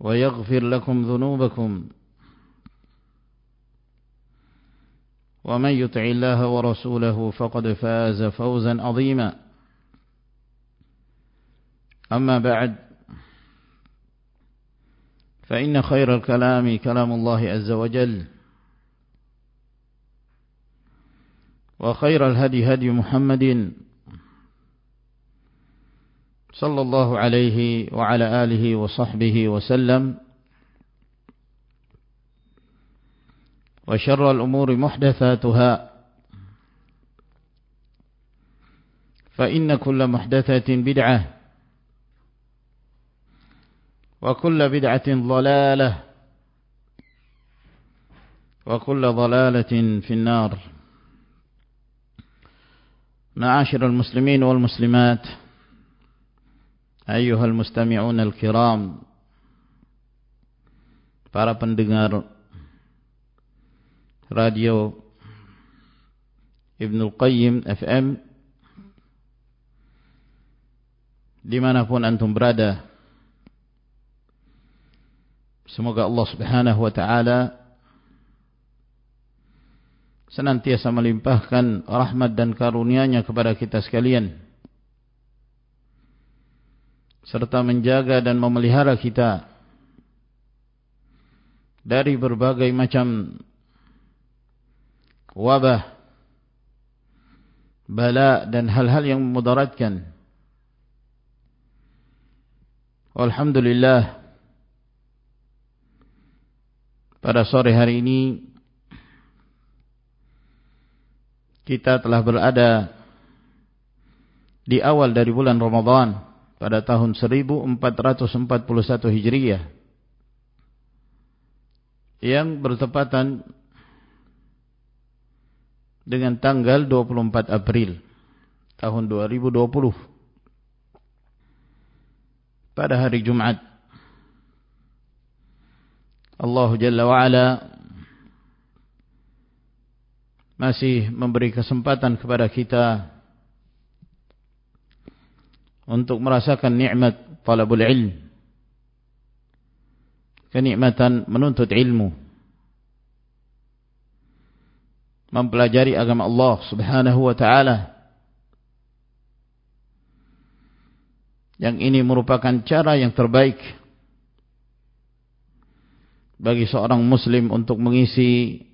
ويغفر لكم ذنوبكم. ومن يطع الله ورسوله فقد فاز فوزا عظيما. أما بعد فإن خير الكلام كلام الله عز وجل وخير الهدي هدي محمد صلى الله عليه وعلى آله وصحبه وسلم. وشر الأمور محدثاتها. فإن كل محدثة بدعة. وكل بدعة ضلالة. وكل ضلالة في النار. معاشر المسلمين والمسلمات. Ayuhal mustami'un al-kiram. Para pendengar Radio Ibnul Qayyim FM Di mana pun antum berada Semoga Allah subhanahu wa ta'ala Senantiasa melimpahkan rahmat dan karunianya kepada kita sekalian serta menjaga dan memelihara kita dari berbagai macam wabah, bala dan hal-hal yang memudaratkan. Alhamdulillah pada sore hari ini kita telah berada di awal dari bulan Ramadan pada tahun 1441 Hijriah yang bertepatan dengan tanggal 24 April tahun 2020 pada hari Jumat. Allah Jalla wa'ala masih memberi kesempatan kepada kita untuk merasakan nikmat talabul ilm. Kenikmatan menuntut ilmu. Mempelajari agama Allah Subhanahu wa taala. Yang ini merupakan cara yang terbaik bagi seorang muslim untuk mengisi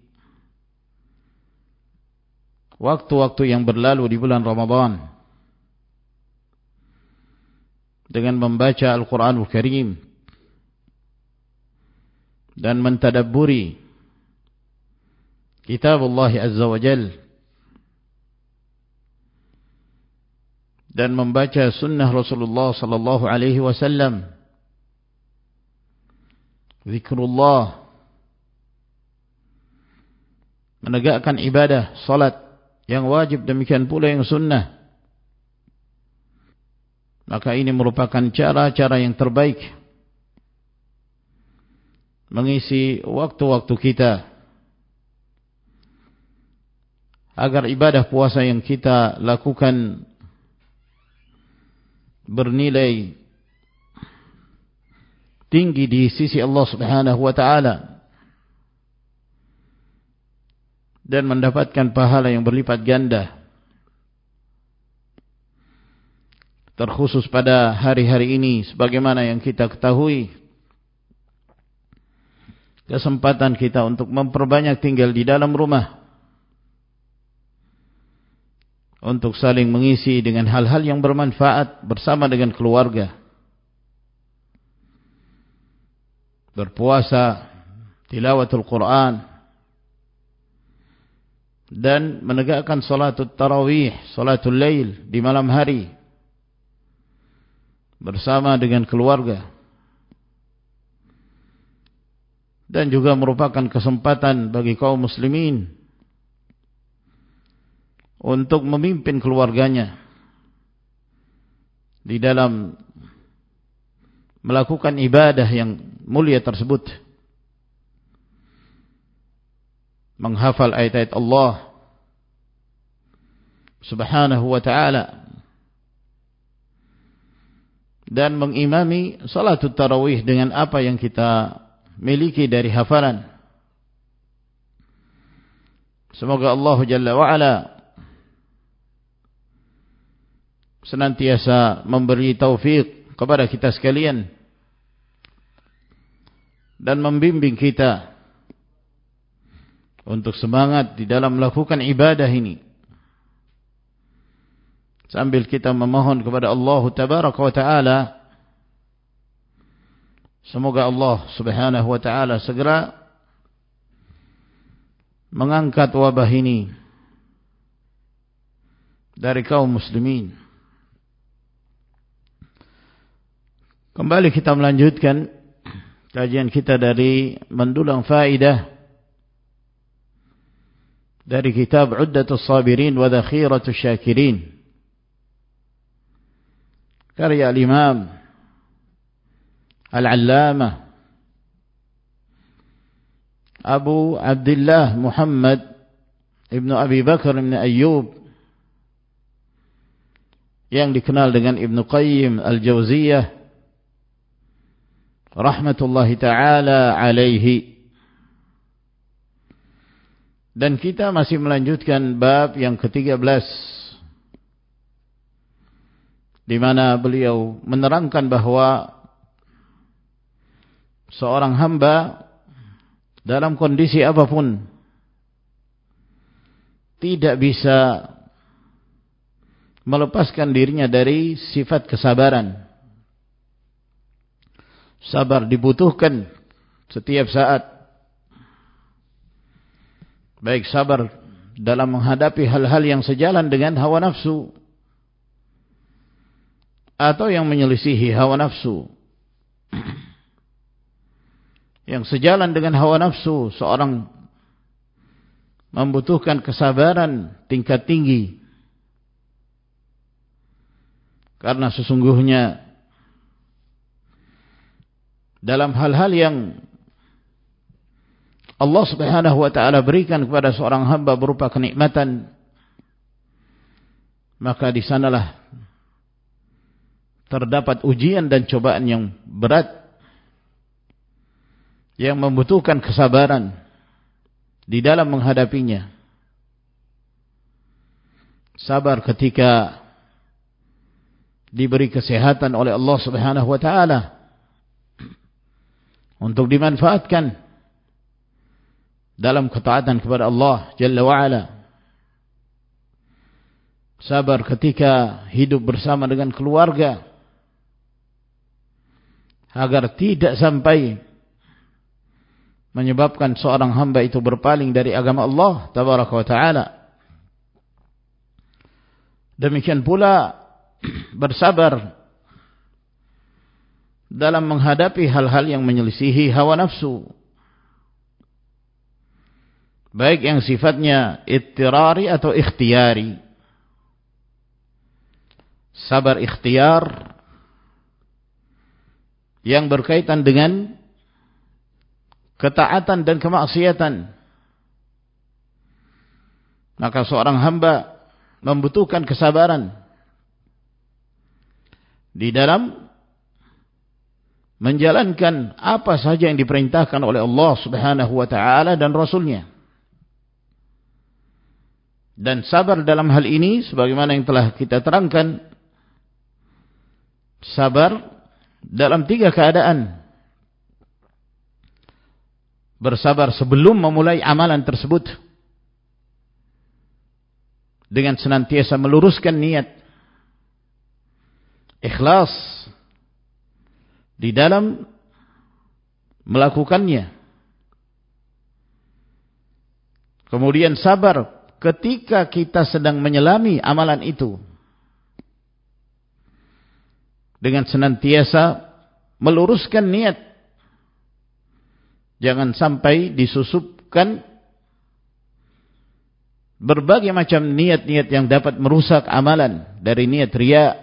waktu-waktu yang berlalu di bulan Ramadan dengan membaca Al-Quranul Karim dan mentadabburi kitab Allah Azza wa Jal dan membaca sunnah Rasulullah sallallahu alaihi wasallam zikrullah menegakkan ibadah salat yang wajib demikian pula yang sunnah Maka ini merupakan cara-cara yang terbaik mengisi waktu-waktu kita agar ibadah puasa yang kita lakukan bernilai tinggi di sisi Allah Subhanahu wa taala dan mendapatkan pahala yang berlipat ganda terkhusus pada hari-hari ini sebagaimana yang kita ketahui kesempatan kita untuk memperbanyak tinggal di dalam rumah untuk saling mengisi dengan hal-hal yang bermanfaat bersama dengan keluarga. Berpuasa, tilawatul Quran, dan menegakkan salatul tarawih, salatul lail di malam hari bersama dengan keluarga. Dan juga merupakan kesempatan bagi kaum muslimin untuk memimpin keluarganya di dalam melakukan ibadah yang mulia tersebut menghafal ayat-ayat Allah subhanahu wa ta'ala dan mengimami salatul tarawih dengan apa yang kita miliki dari hafalan. Semoga Allah Jalla wa'ala senantiasa memberi taufik kepada kita sekalian dan membimbing kita untuk semangat di dalam melakukan ibadah ini sambil kita memohon kepada Allah tabaraka wa taala semoga Allah subhanahu wa taala segera mengangkat wabah ini dari kaum muslimin. Kembali kita melanjutkan kajian kita dari mendulang faidah dari kitab Uddatus Sabirin wa Dhakhiratus Syakirin karya al-Imam Al-Allamah Abu Abdullah Muhammad Ibn Abi Bakar Ibn Ayyub yang dikenal dengan Ibn Qayyim Al-Jawziyah rahmatullahi taala alaihi dan kita masih melanjutkan bab yang ke-13 di mana beliau menerangkan bahwa seorang hamba dalam kondisi apapun tidak bisa melepaskan dirinya dari sifat kesabaran Sabar dibutuhkan setiap saat. Baik sabar dalam menghadapi hal-hal yang sejalan dengan hawa nafsu. Atau yang menyelisihi hawa nafsu. Yang sejalan dengan hawa nafsu. Seorang membutuhkan kesabaran tingkat tinggi. Karena sesungguhnya dalam hal-hal yang Allah Subhanahu wa taala berikan kepada seorang hamba berupa kenikmatan maka di sanalah terdapat ujian dan cobaan yang berat yang membutuhkan kesabaran di dalam menghadapinya. Sabar ketika diberi kesehatan oleh Allah Subhanahu wa taala untuk dimanfaatkan dalam ketaatan kepada Allah Jalla wa'ala sabar ketika hidup bersama dengan keluarga agar tidak sampai menyebabkan seorang hamba itu berpaling dari agama Allah tabaraka wa taala demikian pula bersabar dalam menghadapi hal-hal yang menyelisihi hawa nafsu. Baik yang sifatnya ittirari atau ikhtiari. Sabar ikhtiar yang berkaitan dengan ketaatan dan kemaksiatan. Maka seorang hamba membutuhkan kesabaran di dalam menjalankan apa saja yang diperintahkan oleh Allah Subhanahu wa taala dan rasulnya. Dan sabar dalam hal ini sebagaimana yang telah kita terangkan sabar dalam tiga keadaan. Bersabar sebelum memulai amalan tersebut. Dengan senantiasa meluruskan niat. Ikhlas. Di dalam melakukannya. Kemudian sabar ketika kita sedang menyelami amalan itu. Dengan senantiasa meluruskan niat. Jangan sampai disusupkan berbagai macam niat-niat yang dapat merusak amalan dari niat ria.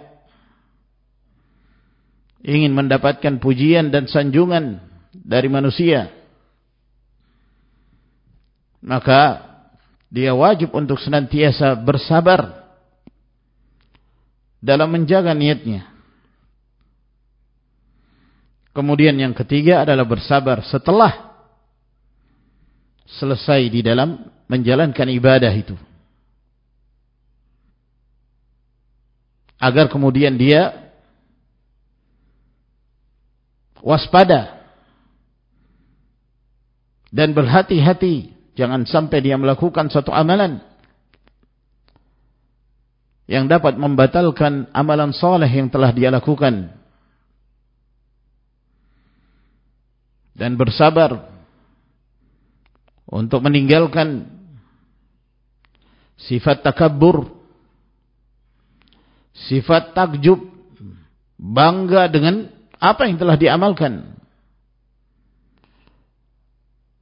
Ingin mendapatkan pujian dan sanjungan dari manusia. Maka dia wajib untuk senantiasa bersabar dalam menjaga niatnya Kemudian yang ketiga adalah bersabar setelah selesai di dalam menjalankan ibadah itu. Agar kemudian dia waspada dan berhati-hati jangan sampai dia melakukan satu amalan yang dapat membatalkan amalan soleh yang telah dia lakukan dan bersabar untuk meninggalkan sifat takabbur, sifat takjub, bangga dengan apa yang telah diamalkan.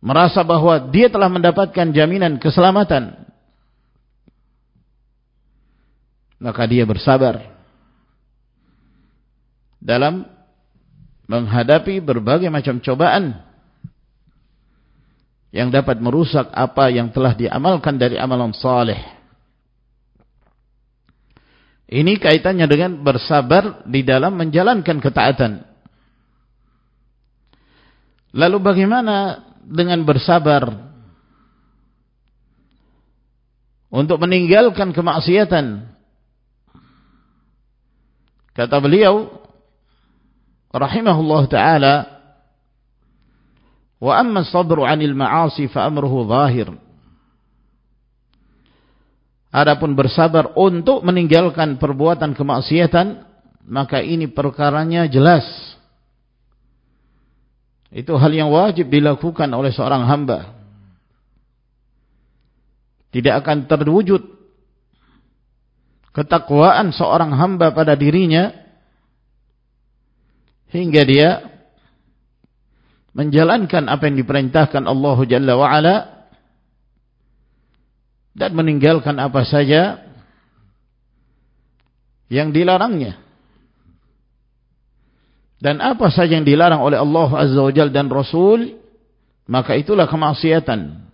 Merasa bahwa dia telah mendapatkan jaminan keselamatan. Maka dia bersabar dalam menghadapi berbagai macam cobaan yang dapat merusak apa yang telah diamalkan dari amalan saleh. Ini kaitannya dengan bersabar di dalam menjalankan ketaatan. Lalu bagaimana dengan bersabar untuk meninggalkan kemaksiatan? Kata beliau, rahimahullah taala wa amma sabru 'anil ma'asi fa amruhu Adapun bersabar untuk meninggalkan perbuatan kemaksiatan maka ini perkaranya jelas. Itu hal yang wajib dilakukan oleh seorang hamba. Tidak akan terwujud ketakwaan seorang hamba pada dirinya hingga dia menjalankan apa yang diperintahkan Allah Jalla wa ala dan meninggalkan apa saja yang dilarangnya. Dan apa saja yang dilarang oleh Allah Azza wa Jalla dan Rasul maka itulah kemaksiatan.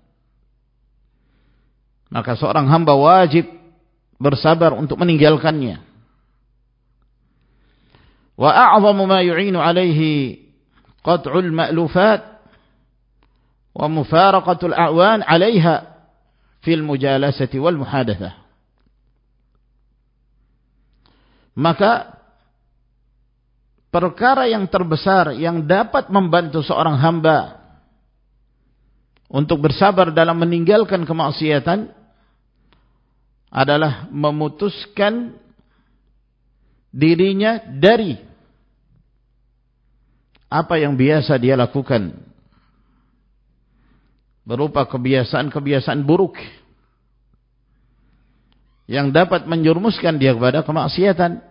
Maka seorang hamba wajib bersabar untuk meninggalkannya وأعظم ما يعين عليه قطع المألوفات ومفارقة الأعوان عليها في المجالسة والمحادثة mujalasati maka perkara yang terbesar yang dapat membantu seorang hamba untuk bersabar dalam meninggalkan kemaksiatan adalah memutuskan dirinya dari apa yang biasa dia lakukan? Berupa kebiasaan-kebiasaan buruk. Yang dapat menjurumuskan dia kepada kemaksiatan.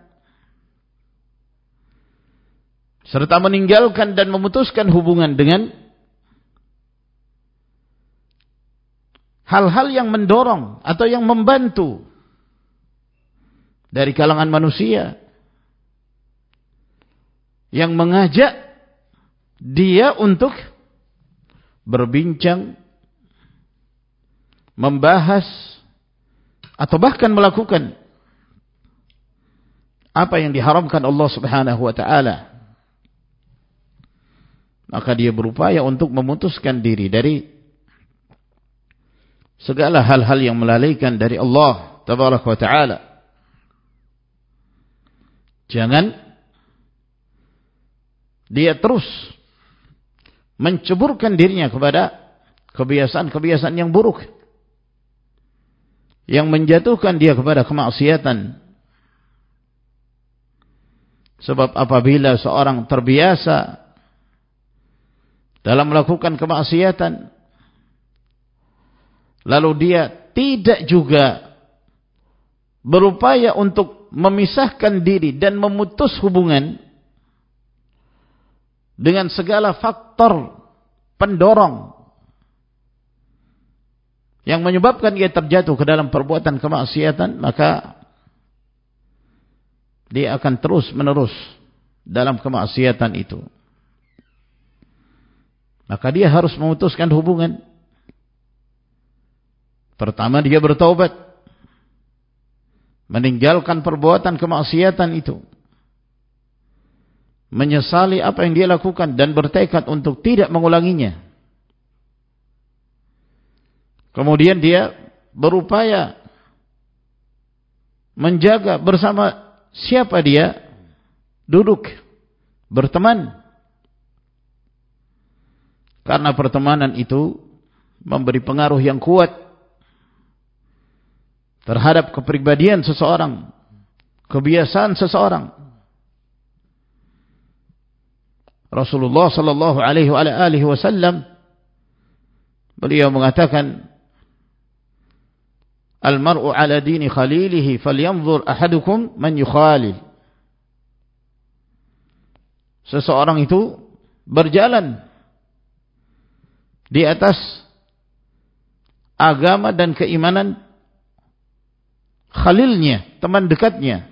Serta meninggalkan dan memutuskan hubungan dengan hal-hal yang mendorong atau yang membantu dari kalangan manusia. Yang mengajak dia untuk berbincang, membahas, atau bahkan melakukan apa yang diharamkan Allah subhanahu wa ta'ala. Maka dia berupaya untuk memutuskan diri dari segala hal-hal yang melalaikan dari Allah tabaraka wa ta'ala. Jangan dia terus menceburkan dirinya kepada kebiasaan-kebiasaan yang buruk yang menjatuhkan dia kepada kemaksiatan. Sebab apabila seorang terbiasa dalam melakukan kemaksiatan lalu dia tidak juga berupaya untuk memisahkan diri dan memutus hubungan dengan segala faktor pendorong yang menyebabkan ia terjatuh ke dalam perbuatan kemaksiatan maka dia akan terus menerus dalam kemaksiatan itu. Maka dia harus memutuskan hubungan. Pertama dia bertaubat. Meninggalkan perbuatan kemaksiatan itu menyesali apa yang dia lakukan dan bertekad untuk tidak mengulanginya kemudian dia berupaya menjaga bersama siapa dia duduk berteman karena pertemanan itu memberi pengaruh yang kuat terhadap kepribadian seseorang, kebiasaan seseorang. Rasulullah sallallahu alaihi wasallam beliau mengatakan Al-mar'u ala dini khalilihi falyanzur ahadukum man yukhalil. Seseorang itu berjalan di atas agama dan keimanan khalilnya, teman dekatnya.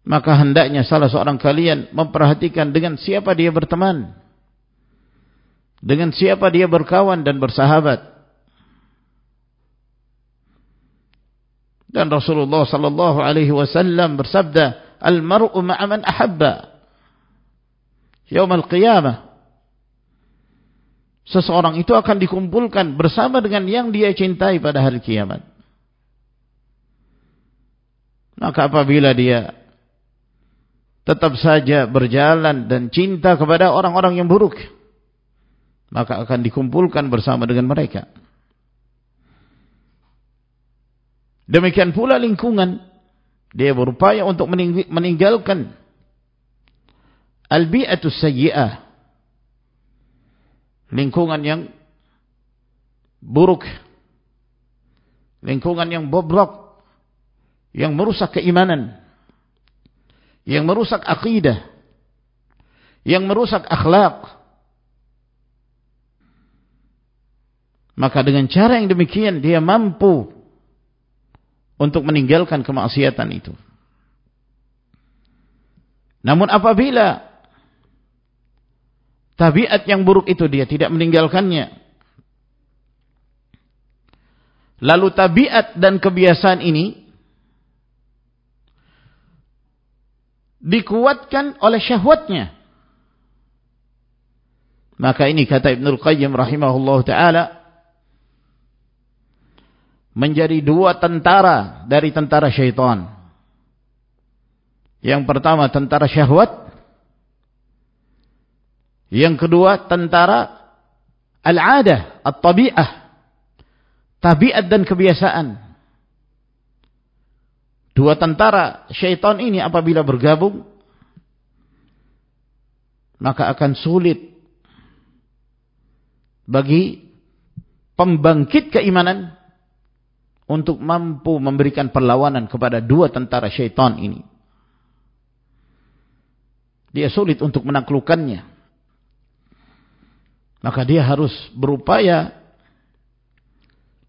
Maka hendaknya salah seorang kalian memperhatikan dengan siapa dia berteman. Dengan siapa dia berkawan dan bersahabat. Dan Rasulullah sallallahu alaihi wasallam bersabda, "Al-mar'u ma'a man ahabba." Yaum al-qiyamah. Seseorang itu akan dikumpulkan bersama dengan yang dia cintai pada hari kiamat. Maka apabila dia tetap saja berjalan dan cinta kepada orang-orang yang buruk, maka akan dikumpulkan bersama dengan mereka. Demikian pula lingkungan, dia berupaya untuk meninggalkan al-bi'atus sayyi'ah, lingkungan yang buruk, lingkungan yang bobrok, yang merusak keimanan, yang merusak akidah, yang merusak akhlak. Maka dengan cara yang demikian dia mampu untuk meninggalkan kemaksiatan itu. Namun apabila tabiat yang buruk itu dia tidak meninggalkannya, lalu tabiat dan kebiasaan ini dikuatkan oleh syahwatnya. Maka ini kata Ibnul Qayyim rahimahullah ta'ala menjadi dua tentara dari tentara syaitan. Yang pertama tentara syahwat. Yang kedua tentara al-adah, at-tabi'ah. Tabiat dan kebiasaan. Dua tentara syaitan ini apabila bergabung maka akan sulit bagi pembangkit keimanan untuk mampu memberikan perlawanan kepada dua tentara syaitan ini. Dia sulit untuk menaklukkannya. Maka dia harus berupaya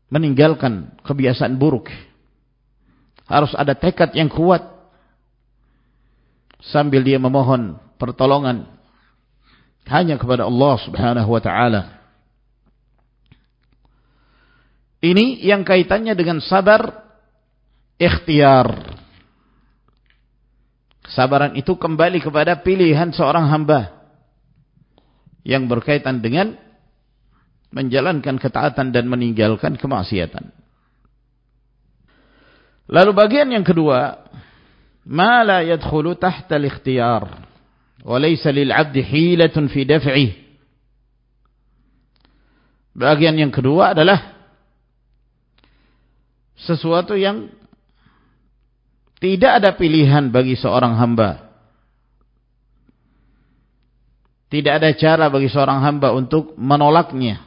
meninggalkan kebiasaan buruk harus ada tekad yang kuat sambil dia memohon pertolongan hanya kepada Allah Subhanahu wa taala. Ini yang kaitannya dengan sabar ikhtiar. Kesabaran itu kembali kepada pilihan seorang hamba yang berkaitan dengan menjalankan ketaatan dan meninggalkan kemaksiatan. Lalu bagian yang kedua, ma la yadkhulu tahta al-ikhtiyar wa laysa lil 'abdi hilatun fi daf'i. Bagian yang kedua adalah sesuatu yang tidak ada pilihan bagi seorang hamba. Tidak ada cara bagi seorang hamba untuk menolaknya.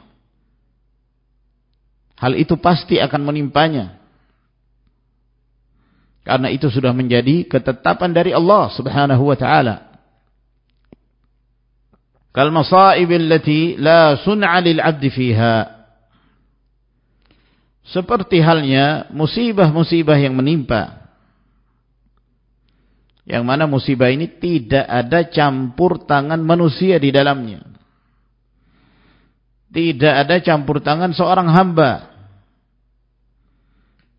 Hal itu pasti akan menimpanya. Karena itu sudah menjadi ketetapan dari Allah Subhanahu wa taala. Kal masaib allati la sun'a lil 'abdi fiha. Seperti halnya musibah-musibah yang menimpa. Yang mana musibah ini tidak ada campur tangan manusia di dalamnya. Tidak ada campur tangan seorang hamba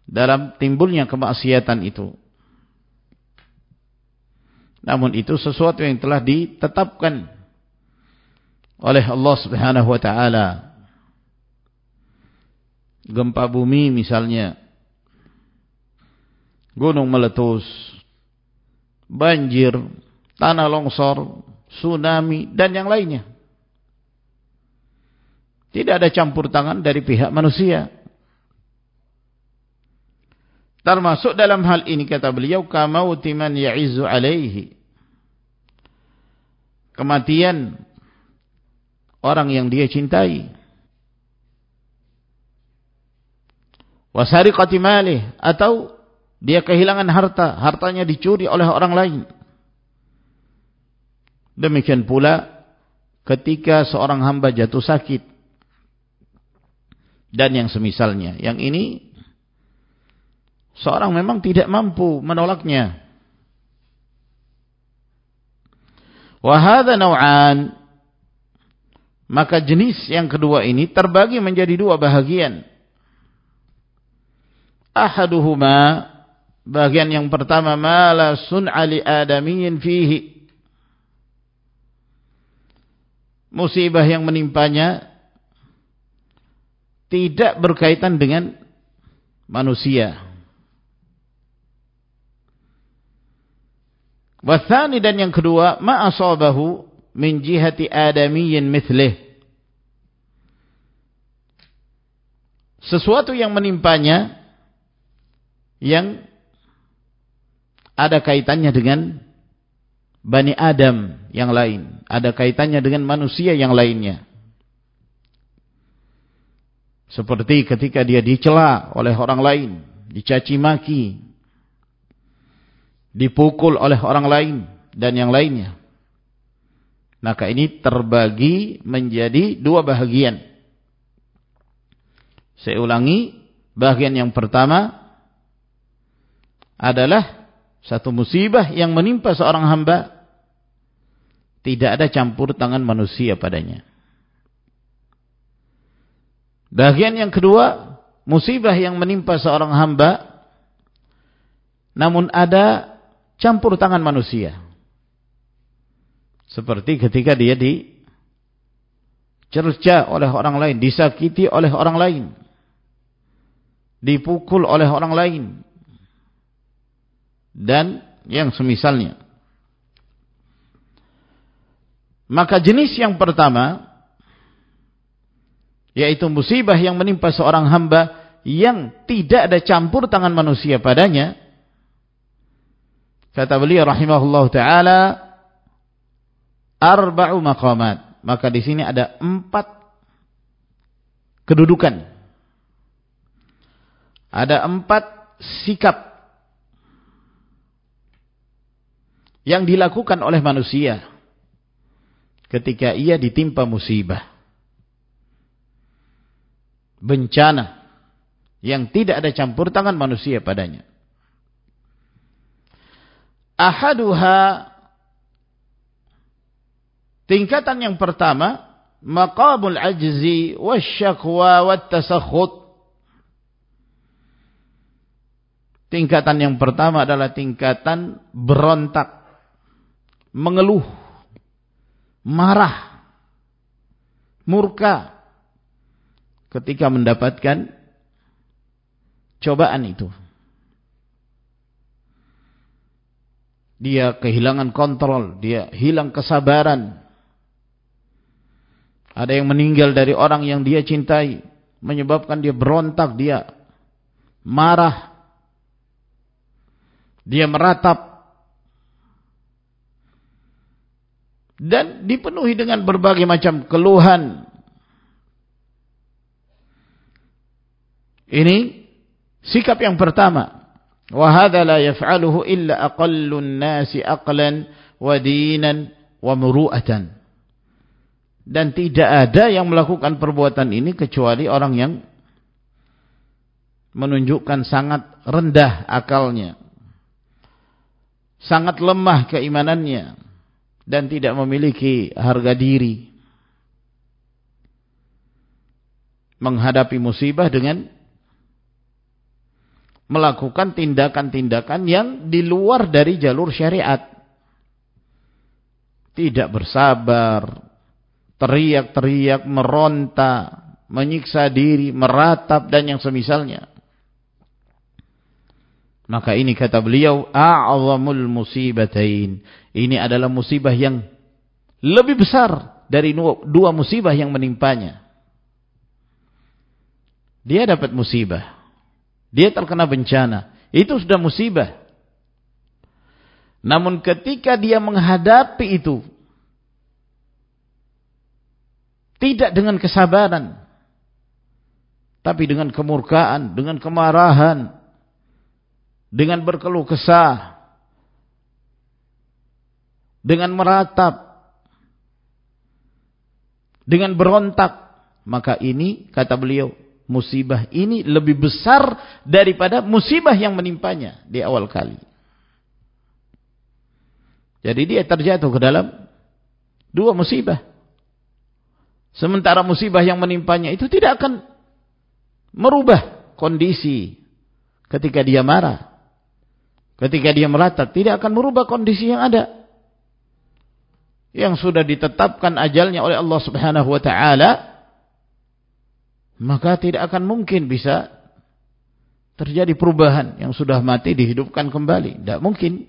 dalam timbulnya kemaksiatan itu. Namun itu sesuatu yang telah ditetapkan oleh Allah Subhanahu wa taala. Gempa bumi misalnya, gunung meletus, banjir, tanah longsor, tsunami dan yang lainnya. Tidak ada campur tangan dari pihak manusia. Termasuk dalam hal ini kata beliau kamauti man ya'izu alaihi. Kematian orang yang dia cintai. Wasariqati malih atau dia kehilangan harta, hartanya dicuri oleh orang lain. Demikian pula ketika seorang hamba jatuh sakit dan yang semisalnya. Yang ini seorang memang tidak mampu menolaknya. Wahada naw'an maka jenis yang kedua ini terbagi menjadi dua bahagian. Ahaduhuma bagian yang pertama mala sun'a adamiyin fihi. Musibah yang menimpanya tidak berkaitan dengan manusia. Wathani dan yang kedua, ma asabahu min jihati adamiyyin mithlih. Sesuatu yang menimpanya yang ada kaitannya dengan Bani Adam yang lain, ada kaitannya dengan manusia yang lainnya. Seperti ketika dia dicela oleh orang lain, dicaci maki, dipukul oleh orang lain dan yang lainnya. Maka ini terbagi menjadi dua bahagian. Saya ulangi, bagian yang pertama adalah satu musibah yang menimpa seorang hamba tidak ada campur tangan manusia padanya. Bagian yang kedua, musibah yang menimpa seorang hamba namun ada campur tangan manusia. Seperti ketika dia dicerca oleh orang lain, disakiti oleh orang lain, dipukul oleh orang lain, dan yang semisalnya. Maka jenis yang pertama, yaitu musibah yang menimpa seorang hamba yang tidak ada campur tangan manusia padanya, Kata beliau rahimahullah taala arba'u maqamat. Maka di sini ada empat kedudukan. Ada empat sikap yang dilakukan oleh manusia ketika ia ditimpa musibah. Bencana yang tidak ada campur tangan manusia padanya. Ahaduha Tingkatan yang pertama, maqamul ajzi wasyakwa wattasakhut. Tingkatan yang pertama adalah tingkatan berontak, mengeluh, marah, murka ketika mendapatkan cobaan itu. Dia kehilangan kontrol, dia hilang kesabaran. Ada yang meninggal dari orang yang dia cintai, menyebabkan dia berontak, dia marah, dia meratap, dan dipenuhi dengan berbagai macam keluhan. Ini sikap yang pertama. وهذا لا يفعله إلا أقل الناس أقلا ودينا ومروءة dan tidak ada yang melakukan perbuatan ini kecuali orang yang menunjukkan sangat rendah akalnya sangat lemah keimanannya dan tidak memiliki harga diri menghadapi musibah dengan melakukan tindakan-tindakan yang di luar dari jalur syariat. Tidak bersabar, teriak-teriak, meronta, menyiksa diri, meratap dan yang semisalnya. Maka ini kata beliau, a'zamul musibatain. Ini adalah musibah yang lebih besar dari dua musibah yang menimpanya. Dia dapat musibah dia terkena bencana. Itu sudah musibah. Namun ketika dia menghadapi itu. Tidak dengan kesabaran. Tapi dengan kemurkaan, dengan kemarahan. Dengan berkeluh kesah. Dengan meratap. Dengan berontak. Maka ini kata beliau musibah ini lebih besar daripada musibah yang menimpanya di awal kali. Jadi dia terjatuh ke dalam dua musibah. Sementara musibah yang menimpanya itu tidak akan merubah kondisi ketika dia marah. Ketika dia meratap, tidak akan merubah kondisi yang ada. Yang sudah ditetapkan ajalnya oleh Allah subhanahu wa ta'ala maka tidak akan mungkin bisa terjadi perubahan yang sudah mati dihidupkan kembali. Tidak mungkin.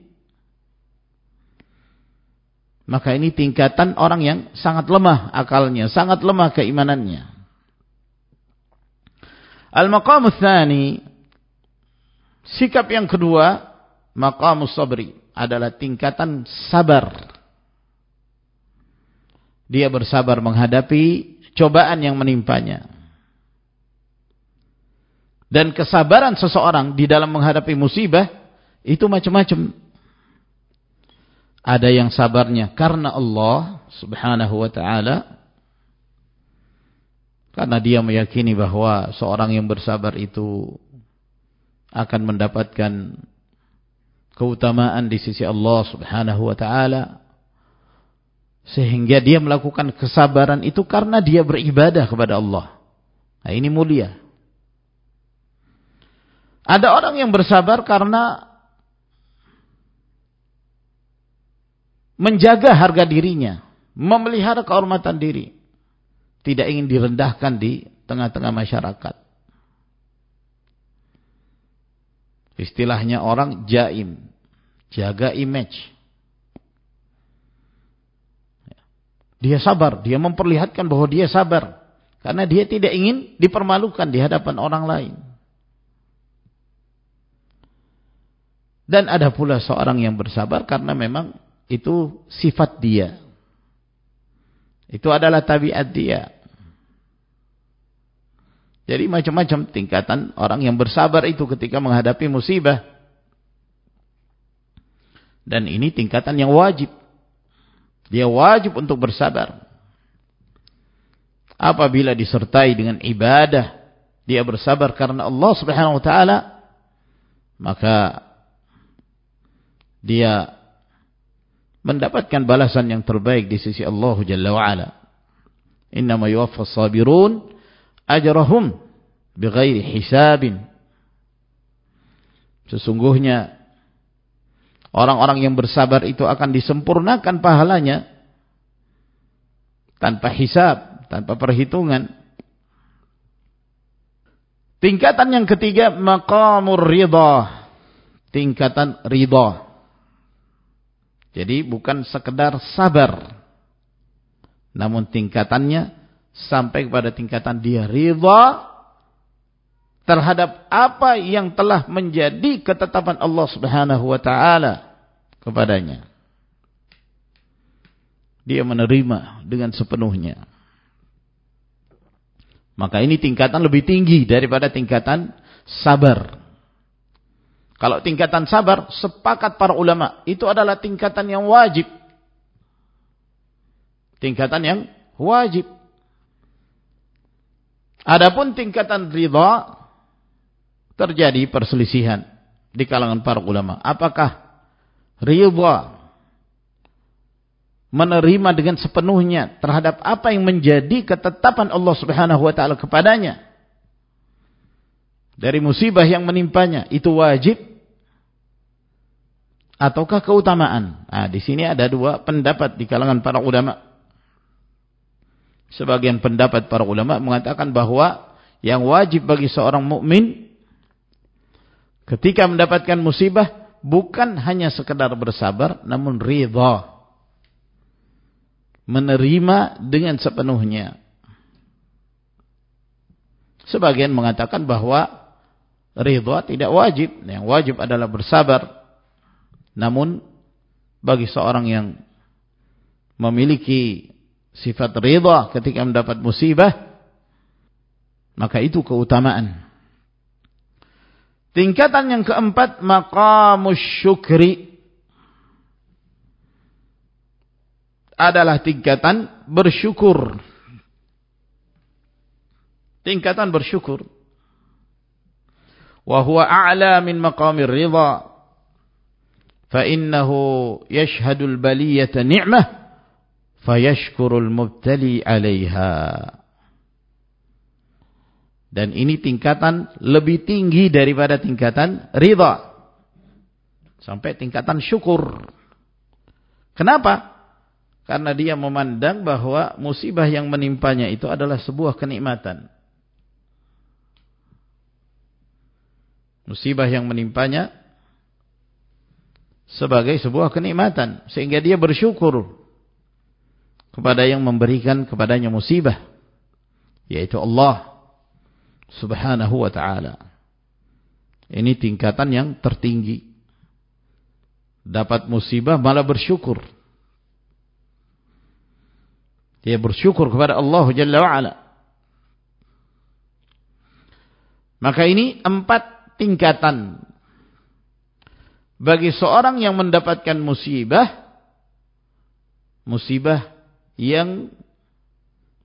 Maka ini tingkatan orang yang sangat lemah akalnya, sangat lemah keimanannya. Al-maqam tsani sikap yang kedua, maqamus sabri adalah tingkatan sabar. Dia bersabar menghadapi cobaan yang menimpanya. Dan kesabaran seseorang di dalam menghadapi musibah itu macam-macam. Ada yang sabarnya karena Allah Subhanahu wa taala karena dia meyakini bahwa seorang yang bersabar itu akan mendapatkan keutamaan di sisi Allah Subhanahu wa taala sehingga dia melakukan kesabaran itu karena dia beribadah kepada Allah. Nah, ini mulia. Ada orang yang bersabar karena menjaga harga dirinya, memelihara kehormatan diri. Tidak ingin direndahkan di tengah-tengah masyarakat. Istilahnya orang jaim, jaga image. Dia sabar, dia memperlihatkan bahwa dia sabar. Karena dia tidak ingin dipermalukan di hadapan orang lain. Dan ada pula seorang yang bersabar karena memang itu sifat dia. Itu adalah tabiat dia. Jadi macam-macam tingkatan orang yang bersabar itu ketika menghadapi musibah. Dan ini tingkatan yang wajib. Dia wajib untuk bersabar. Apabila disertai dengan ibadah, dia bersabar karena Allah Subhanahu wa taala, maka dia mendapatkan balasan yang terbaik di sisi Allah Jalla wa ala. Innama yuwaffas sabirun ajrahum bighairi hisabin. Sesungguhnya orang-orang yang bersabar itu akan disempurnakan pahalanya tanpa hisab, tanpa perhitungan. Tingkatan yang ketiga maqamur ridha. Tingkatan ridha. Jadi bukan sekedar sabar. Namun tingkatannya sampai kepada tingkatan dia ridha terhadap apa yang telah menjadi ketetapan Allah Subhanahu wa taala kepadanya. Dia menerima dengan sepenuhnya. Maka ini tingkatan lebih tinggi daripada tingkatan sabar. Kalau tingkatan sabar, sepakat para ulama, itu adalah tingkatan yang wajib. Tingkatan yang wajib. Adapun tingkatan ridha, terjadi perselisihan di kalangan para ulama. Apakah ridha menerima dengan sepenuhnya terhadap apa yang menjadi ketetapan Allah Subhanahu wa taala kepadanya? Dari musibah yang menimpanya itu wajib ataukah keutamaan? Nah, di sini ada dua pendapat di kalangan para ulama. Sebagian pendapat para ulama mengatakan bahwa yang wajib bagi seorang mukmin ketika mendapatkan musibah bukan hanya sekedar bersabar namun ridha. Menerima dengan sepenuhnya. Sebagian mengatakan bahwa ridha tidak wajib. Yang wajib adalah bersabar. Namun bagi seorang yang memiliki sifat ridha ketika mendapat musibah, maka itu keutamaan. Tingkatan yang keempat, maqamus syukri. Adalah tingkatan bersyukur. Tingkatan bersyukur wa huwa a'la min maqamir ridha fa innahu yashhadul baliyata ni'mah عليها، dan ini tingkatan lebih tinggi daripada tingkatan ridha. Sampai tingkatan syukur. Kenapa? Karena dia memandang bahwa musibah yang menimpanya itu adalah sebuah kenikmatan. Musibah yang menimpanya sebagai sebuah kenikmatan sehingga dia bersyukur kepada yang memberikan kepadanya musibah yaitu Allah Subhanahu wa taala. Ini tingkatan yang tertinggi. Dapat musibah malah bersyukur. Dia bersyukur kepada Allah Jalla. Maka ini empat tingkatan bagi seorang yang mendapatkan musibah musibah yang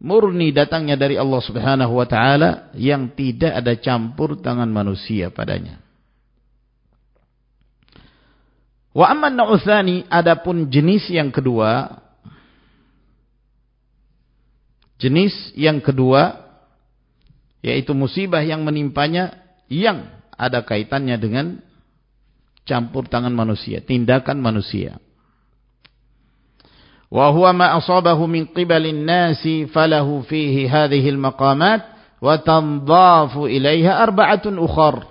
murni datangnya dari Allah Subhanahu wa taala yang tidak ada campur tangan manusia padanya. Wa amman na'utsani adapun jenis yang kedua jenis yang kedua yaitu musibah yang menimpanya yang ada kaitannya dengan campur tangan manusia, tindakan manusia. Wa huwa ma asabahu min qibalin nasi falahu fihi hadhihi al-maqamat wa tandafu ilaiha arba'atun ukhar.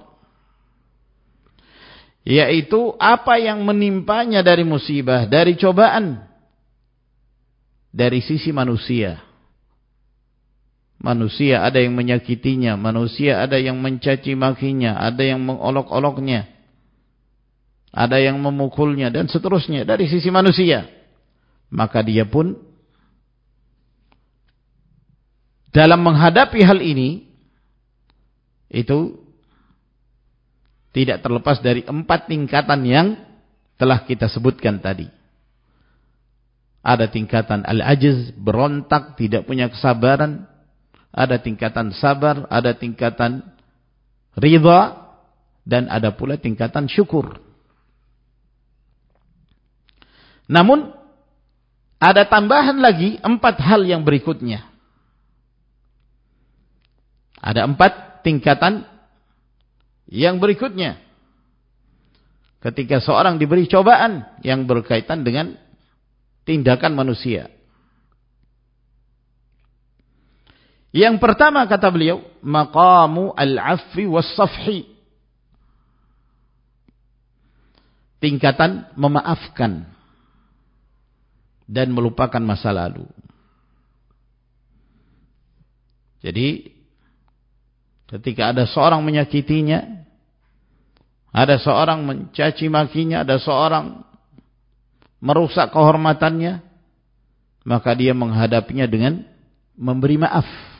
Yaitu apa yang menimpanya dari musibah, dari cobaan dari sisi manusia Manusia ada yang menyakitinya, manusia ada yang mencaci makinya, ada yang mengolok-oloknya, ada yang memukulnya dan seterusnya dari sisi manusia. Maka dia pun dalam menghadapi hal ini itu tidak terlepas dari empat tingkatan yang telah kita sebutkan tadi. Ada tingkatan al-ajiz, berontak, tidak punya kesabaran, ada tingkatan sabar, ada tingkatan ridha, dan ada pula tingkatan syukur. Namun Ada tambahan lagi empat hal yang berikutnya. Ada empat tingkatan yang berikutnya. Ketika seorang diberi cobaan yang berkaitan dengan tindakan manusia. Yang pertama kata beliau, maqamu al-afwi was-safhi. Tingkatan memaafkan dan melupakan masa lalu. Jadi ketika ada seorang menyakitinya, ada seorang mencaci makinya, ada seorang merusak kehormatannya, maka dia menghadapinya dengan memberi maaf.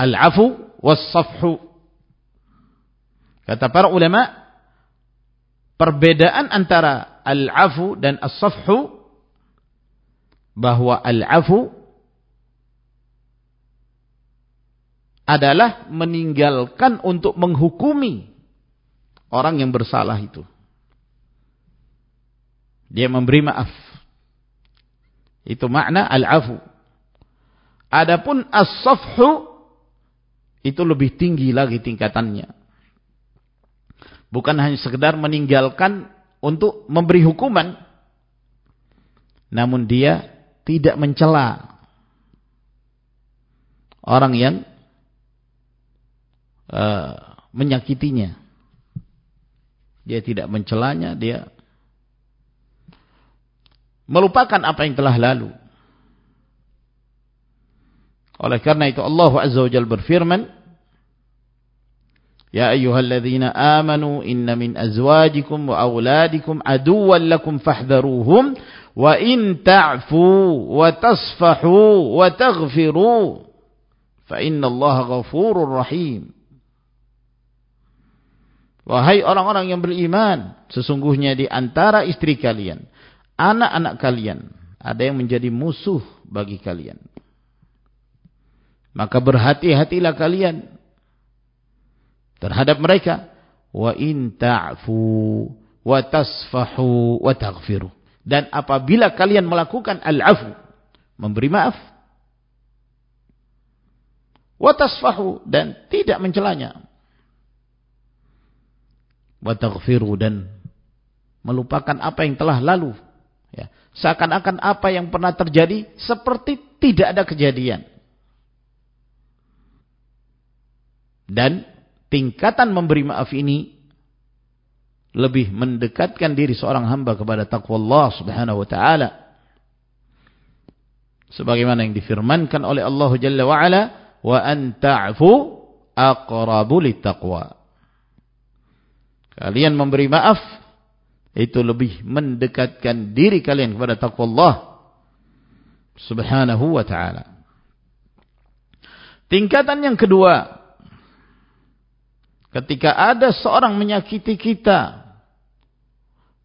Al-afu was-safhu. Kata para ulama, perbedaan antara al-afu dan as-safhu bahwa al-afu adalah meninggalkan untuk menghukumi orang yang bersalah itu. Dia memberi maaf. Itu makna al-afu. Adapun as-safhu itu lebih tinggi lagi tingkatannya. Bukan hanya sekedar meninggalkan untuk memberi hukuman. Namun dia tidak mencela orang yang uh, menyakitinya. Dia tidak mencelanya dia melupakan apa yang telah lalu oleh karena itu Allah Azza wa Jal berfirman, Ya ayyuhalladzina amanu inna min azwajikum wa awladikum aduwan lakum fahdharuhum wa in ta'fu wa tasfahu wa taghfiru fa inna Allah ghafurur rahim. Wahai orang-orang yang beriman, sesungguhnya di antara istri kalian, anak-anak kalian, ada yang menjadi musuh bagi kalian. Maka berhati-hatilah kalian terhadap mereka. Wa in ta'fu wa tasfahu wa taghfiru. Dan apabila kalian melakukan al-afu memberi maaf. Wa tasfahu dan tidak mencelanya. Wa taghfiru dan melupakan apa yang telah lalu. Ya. Seakan-akan apa yang pernah terjadi seperti tidak ada kejadian dan tingkatan memberi maaf ini lebih mendekatkan diri seorang hamba kepada takwa Allah Subhanahu wa taala. Sebagaimana yang difirmankan oleh Allah Jalla wa ala, "Wa an ta'fu aqrabu littaqwa." Kalian memberi maaf itu lebih mendekatkan diri kalian kepada takwa Allah Subhanahu wa taala. Tingkatan yang kedua Ketika ada seorang menyakiti kita,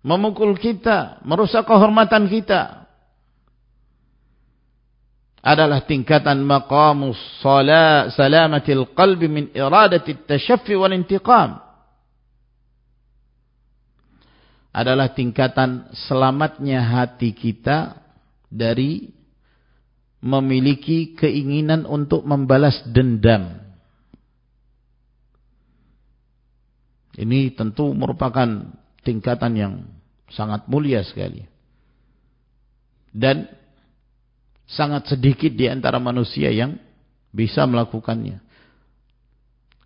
memukul kita, merusak kehormatan kita, adalah tingkatan maqamus salat salamatil qalbi min iradati tashaffi wal intiqam. Adalah tingkatan selamatnya hati kita dari memiliki keinginan untuk membalas dendam Ini tentu merupakan tingkatan yang sangat mulia sekali. Dan sangat sedikit di antara manusia yang bisa melakukannya.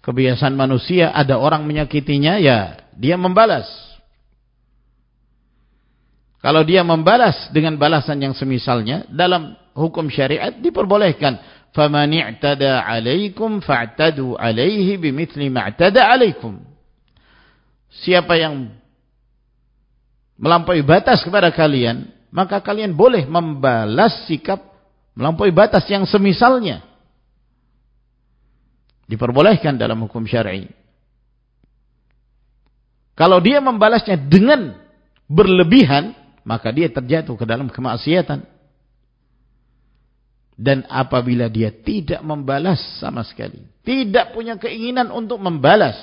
Kebiasaan manusia ada orang menyakitinya ya dia membalas. Kalau dia membalas dengan balasan yang semisalnya dalam hukum syariat diperbolehkan. فَمَنِ اعْتَدَى عَلَيْكُمْ فَاعْتَدُوا عَلَيْهِ بِمِثْلِ مَا اعْتَدَى عَلَيْكُمْ siapa yang melampaui batas kepada kalian, maka kalian boleh membalas sikap melampaui batas yang semisalnya. Diperbolehkan dalam hukum syar'i. Kalau dia membalasnya dengan berlebihan, maka dia terjatuh ke dalam kemaksiatan. Dan apabila dia tidak membalas sama sekali, tidak punya keinginan untuk membalas,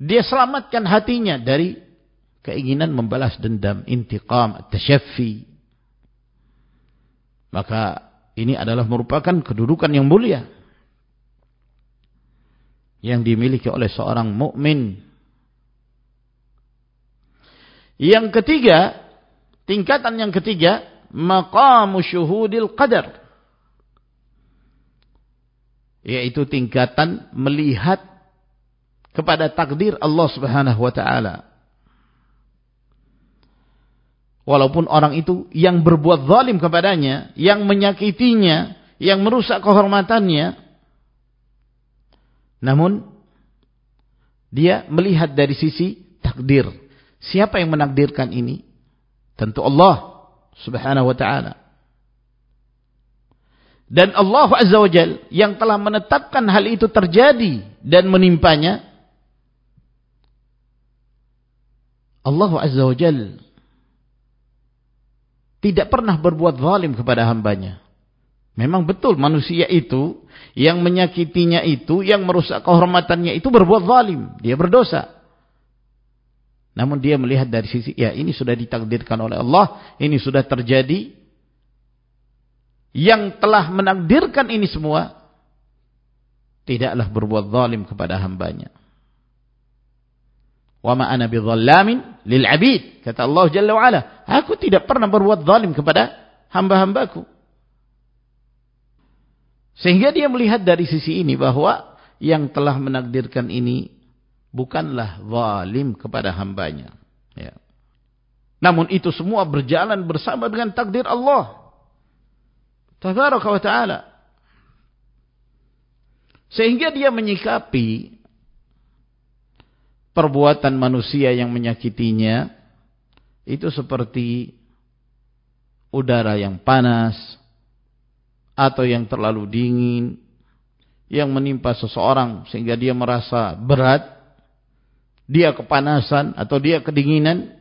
Dia selamatkan hatinya dari keinginan membalas dendam, intiqam, tasyaffi. Maka ini adalah merupakan kedudukan yang mulia yang dimiliki oleh seorang mukmin. Yang ketiga, tingkatan yang ketiga, maqamu syuhudil qadar. Yaitu tingkatan melihat kepada takdir Allah Subhanahu wa taala. Walaupun orang itu yang berbuat zalim kepadanya, yang menyakitinya, yang merusak kehormatannya, namun dia melihat dari sisi takdir. Siapa yang menakdirkan ini? Tentu Allah Subhanahu wa taala. Dan Allah Azza wa Jal yang telah menetapkan hal itu terjadi dan menimpanya Allah Azza wa Jal tidak pernah berbuat zalim kepada hambanya. Memang betul manusia itu yang menyakitinya itu, yang merusak kehormatannya itu berbuat zalim. Dia berdosa. Namun dia melihat dari sisi, ya ini sudah ditakdirkan oleh Allah, ini sudah terjadi. Yang telah menakdirkan ini semua, tidaklah berbuat zalim kepada hambanya. Wa ma ana bidhallamin lil abid. Kata Allah Jalla wa ala, aku tidak pernah berbuat zalim kepada hamba-hambaku. Sehingga dia melihat dari sisi ini bahwa yang telah menakdirkan ini bukanlah zalim kepada hambanya. Ya. Namun itu semua berjalan bersama dengan takdir Allah. Tabaraka wa ta'ala. Sehingga dia menyikapi perbuatan manusia yang menyakitinya itu seperti udara yang panas atau yang terlalu dingin yang menimpa seseorang sehingga dia merasa berat dia kepanasan atau dia kedinginan.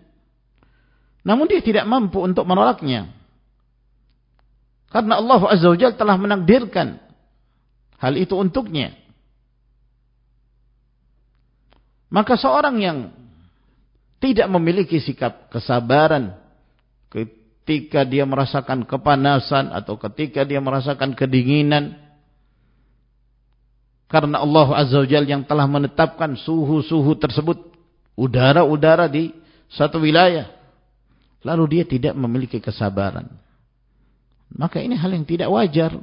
Namun dia tidak mampu untuk menolaknya. Karena Allah Azza wa Jalla telah menakdirkan hal itu untuknya Maka seorang yang tidak memiliki sikap kesabaran ketika dia merasakan kepanasan atau ketika dia merasakan kedinginan karena Allah Azza wa Jalla yang telah menetapkan suhu-suhu tersebut udara-udara di satu wilayah lalu dia tidak memiliki kesabaran. Maka ini hal yang tidak wajar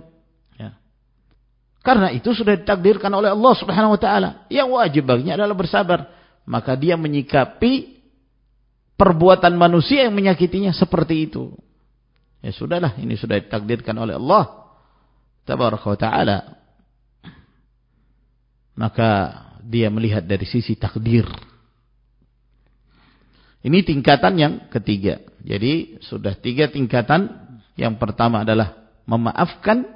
karena itu sudah ditakdirkan oleh Allah Subhanahu wa taala. Yang wajib baginya adalah bersabar. Maka dia menyikapi perbuatan manusia yang menyakitinya seperti itu. Ya sudahlah, ini sudah ditakdirkan oleh Allah Tabaraka wa taala. Maka dia melihat dari sisi takdir. Ini tingkatan yang ketiga. Jadi sudah tiga tingkatan. Yang pertama adalah memaafkan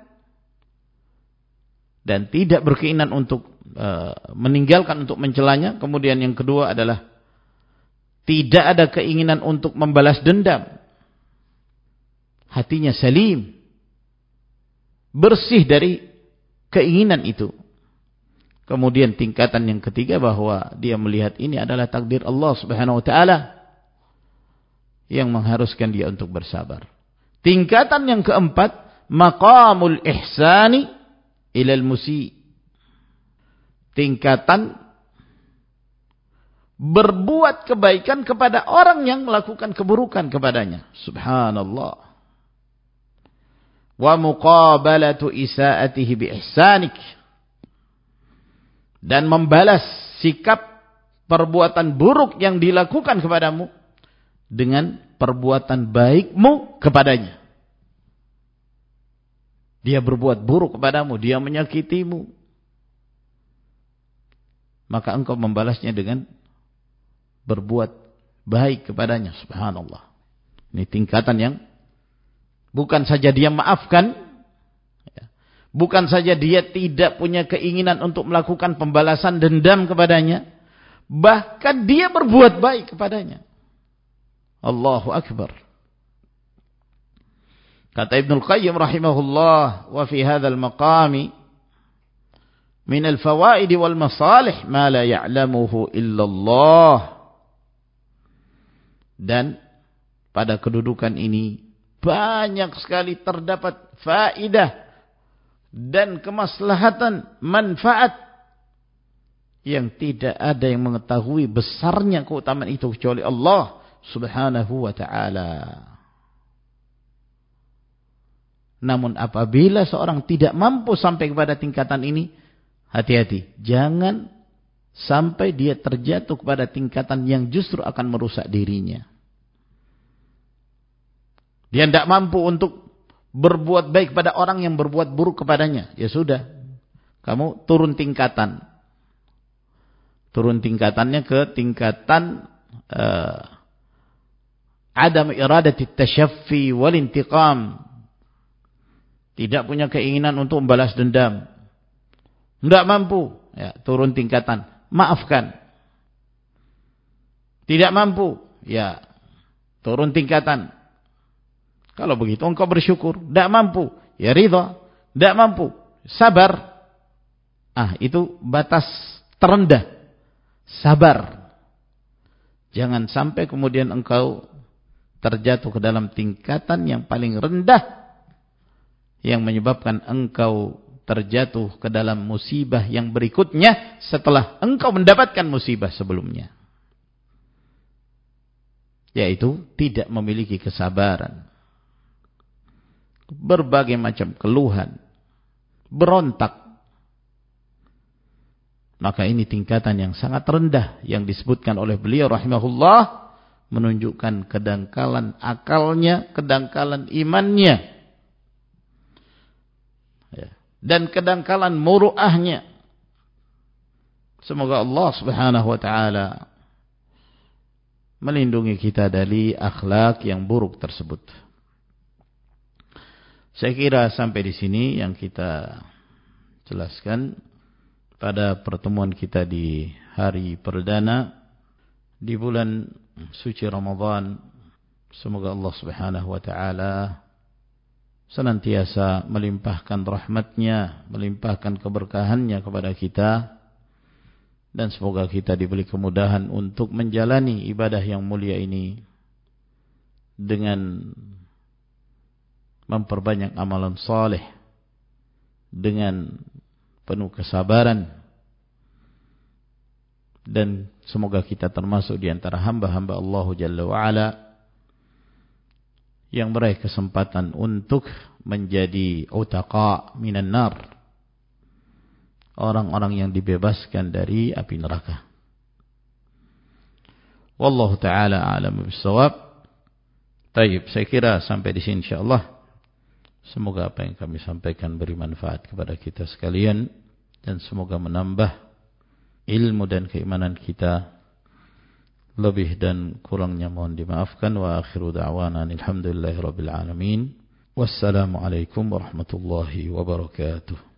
dan tidak berkeinginan untuk uh, meninggalkan untuk mencelanya. Kemudian yang kedua adalah tidak ada keinginan untuk membalas dendam. Hatinya salim. Bersih dari keinginan itu. Kemudian tingkatan yang ketiga bahwa dia melihat ini adalah takdir Allah Subhanahu wa taala yang mengharuskan dia untuk bersabar. Tingkatan yang keempat, maqamul ihsani ilal musi. Tingkatan berbuat kebaikan kepada orang yang melakukan keburukan kepadanya. Subhanallah. Wa muqabalatu isaatihi bi ihsanik. Dan membalas sikap perbuatan buruk yang dilakukan kepadamu dengan perbuatan baikmu kepadanya dia berbuat buruk kepadamu, dia menyakitimu. Maka engkau membalasnya dengan berbuat baik kepadanya. Subhanallah. Ini tingkatan yang bukan saja dia maafkan, ya. bukan saja dia tidak punya keinginan untuk melakukan pembalasan dendam kepadanya, bahkan dia berbuat baik kepadanya. Allahu Akbar. Kata Ibnu Qayyim rahimahullah, wa fi hadzal maqami min al-fawaid wal masalih ma la ya'lamuhu illa Allah. Dan pada kedudukan ini banyak sekali terdapat faidah dan kemaslahatan manfaat yang tidak ada yang mengetahui besarnya keutamaan itu kecuali Allah subhanahu wa ta'ala. Namun apabila seorang tidak mampu sampai kepada tingkatan ini, hati-hati. Jangan sampai dia terjatuh kepada tingkatan yang justru akan merusak dirinya. Dia tidak mampu untuk berbuat baik pada orang yang berbuat buruk kepadanya. Ya sudah. Kamu turun tingkatan. Turun tingkatannya ke tingkatan uh, adam iradati tashaffi wal intiqam tidak punya keinginan untuk membalas dendam. Tidak mampu. Ya, turun tingkatan. Maafkan. Tidak mampu. Ya, turun tingkatan. Kalau begitu engkau bersyukur. Tidak mampu. Ya ridha. Tidak mampu. Sabar. Ah, itu batas terendah. Sabar. Jangan sampai kemudian engkau terjatuh ke dalam tingkatan yang paling rendah yang menyebabkan engkau terjatuh ke dalam musibah yang berikutnya setelah engkau mendapatkan musibah sebelumnya. Yaitu tidak memiliki kesabaran. Berbagai macam keluhan. Berontak. Maka ini tingkatan yang sangat rendah yang disebutkan oleh beliau rahimahullah menunjukkan kedangkalan akalnya, kedangkalan imannya dan kedangkalan muruahnya. Semoga Allah Subhanahu wa taala melindungi kita dari akhlak yang buruk tersebut. Saya kira sampai di sini yang kita jelaskan pada pertemuan kita di hari perdana di bulan suci Ramadan. Semoga Allah Subhanahu wa taala senantiasa melimpahkan rahmatnya, melimpahkan keberkahannya kepada kita. Dan semoga kita diberi kemudahan untuk menjalani ibadah yang mulia ini dengan memperbanyak amalan saleh dengan penuh kesabaran. Dan semoga kita termasuk di antara hamba-hamba Allah Jalla wa ala yang meraih kesempatan untuk menjadi utaqa minan nar. Orang-orang yang dibebaskan dari api neraka. Wallahu taala a'lam bissawab. Taib, saya kira sampai di sini insyaallah. Semoga apa yang kami sampaikan beri manfaat kepada kita sekalian dan semoga menambah ilmu dan keimanan kita lebih dan kurangnya mohon dimaafkan. Wa akhiru da'wana alhamdulillahi rabbil alamin. Wassalamu alaikum warahmatullahi wabarakatuh